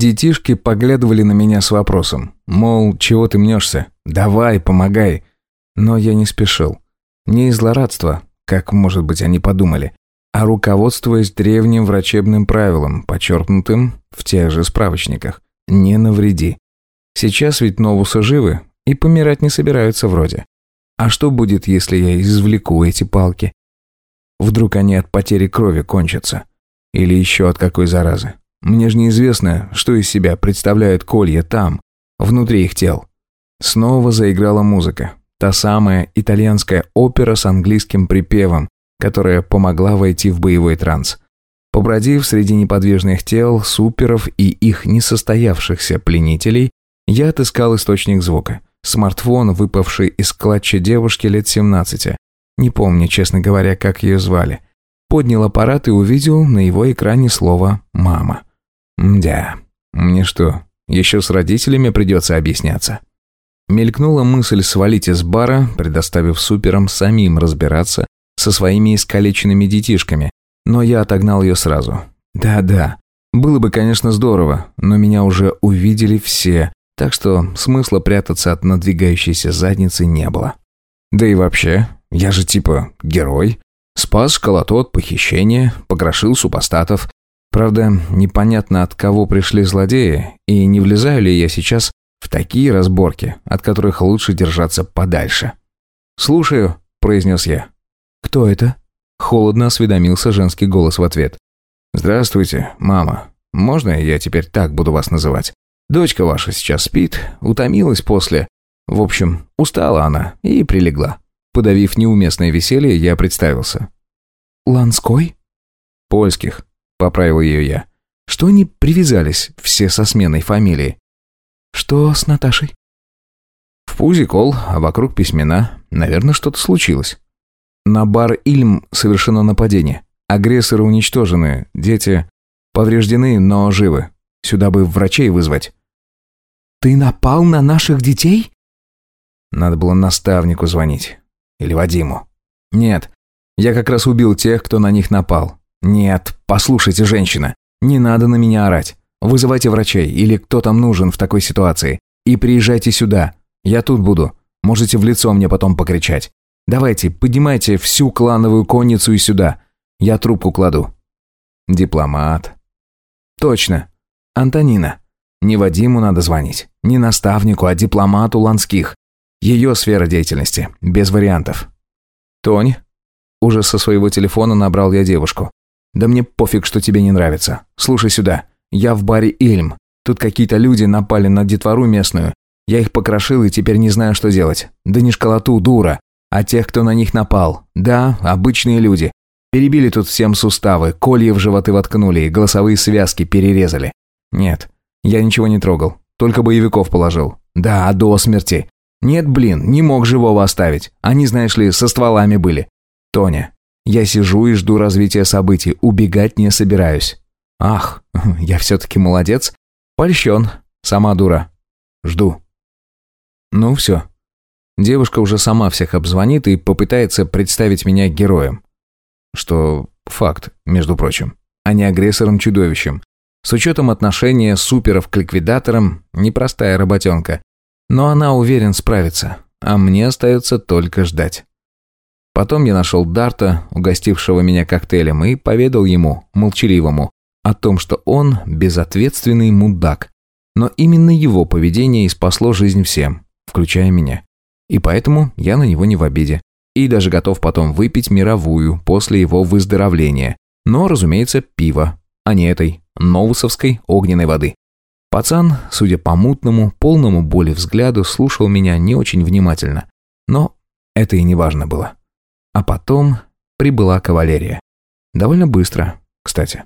Детишки поглядывали на меня с вопросом. Мол, чего ты мнешься? Давай, помогай. Но я не спешил. Не из злорадства, как, может быть, они подумали, а руководствуясь древним врачебным правилом, подчеркнутым в тех же справочниках. Не навреди. Сейчас ведь новусы живы и помирать не собираются вроде. А что будет, если я извлеку эти палки? Вдруг они от потери крови кончатся? Или еще от какой заразы? Мне же неизвестно, что из себя представляют колья там, внутри их тел. Снова заиграла музыка. Та самая итальянская опера с английским припевом, которая помогла войти в боевой транс. Побродив среди неподвижных тел, суперов и их несостоявшихся пленителей, я отыскал источник звука. Смартфон, выпавший из клатча девушки лет 17. Не помню, честно говоря, как ее звали. Поднял аппарат и увидел на его экране слово «мама». Мдя, мне что, еще с родителями придется объясняться? Мелькнула мысль свалить из бара, предоставив суперам самим разбираться со своими искалеченными детишками, но я отогнал ее сразу. Да-да, было бы, конечно, здорово, но меня уже увидели все, так что смысла прятаться от надвигающейся задницы не было. Да и вообще, я же типа герой. Спас школоту от похищения, покрошил супостатов, Правда, непонятно от кого пришли злодеи, и не влезаю ли я сейчас в такие разборки, от которых лучше держаться подальше. «Слушаю», – произнес я. «Кто это?» – холодно осведомился женский голос в ответ. «Здравствуйте, мама. Можно я теперь так буду вас называть? Дочка ваша сейчас спит, утомилась после. В общем, устала она и прилегла». Подавив неуместное веселье, я представился. «Ланской?» «Польских», Поправил ее я. Что они привязались, все со сменой фамилии? Что с Наташей? В пузе кол, а вокруг письмена. Наверное, что-то случилось. На бар Ильм совершено нападение. Агрессоры уничтожены, дети повреждены, но живы. Сюда бы врачей вызвать. Ты напал на наших детей? Надо было наставнику звонить. Или Вадиму. Нет, я как раз убил тех, кто на них напал. «Нет, послушайте, женщина, не надо на меня орать. Вызывайте врачей или кто там нужен в такой ситуации. И приезжайте сюда. Я тут буду. Можете в лицо мне потом покричать. Давайте, поднимайте всю клановую конницу и сюда. Я трубку кладу». Дипломат. Точно. Антонина. Не Вадиму надо звонить. Не наставнику, а дипломату Ланских. Ее сфера деятельности. Без вариантов. Тонь. Уже со своего телефона набрал я девушку. «Да мне пофиг, что тебе не нравится. Слушай сюда. Я в баре Ильм. Тут какие-то люди напали на детвору местную. Я их покрошил и теперь не знаю, что делать. Да не школоту, дура. А тех, кто на них напал. Да, обычные люди. Перебили тут всем суставы, колья в животы воткнули и голосовые связки перерезали. Нет, я ничего не трогал. Только боевиков положил. Да, до смерти. Нет, блин, не мог живого оставить. Они, знаешь ли, со стволами были. Тоня, я сижу и жду развития событий, убегать не собираюсь. Ах, я все-таки молодец. Польщен, сама дура. Жду. Ну все. Девушка уже сама всех обзвонит и попытается представить меня героем. Что факт, между прочим, а не агрессором-чудовищем. С учетом отношения суперов к ликвидаторам, непростая работенка. Но она уверен справится, а мне остается только ждать. Потом я нашел Дарта, угостившего меня коктейлем, и поведал ему, молчаливому, о том, что он безответственный мудак. Но именно его поведение и спасло жизнь всем, включая меня. И поэтому я на него не в обиде. И даже готов потом выпить мировую после его выздоровления. Но, разумеется, пиво, а не этой новусовской огненной воды. Пацан, судя по мутному, полному боли взгляду, слушал меня не очень внимательно. Но это и не важно было. А потом прибыла кавалерия. Довольно быстро, кстати.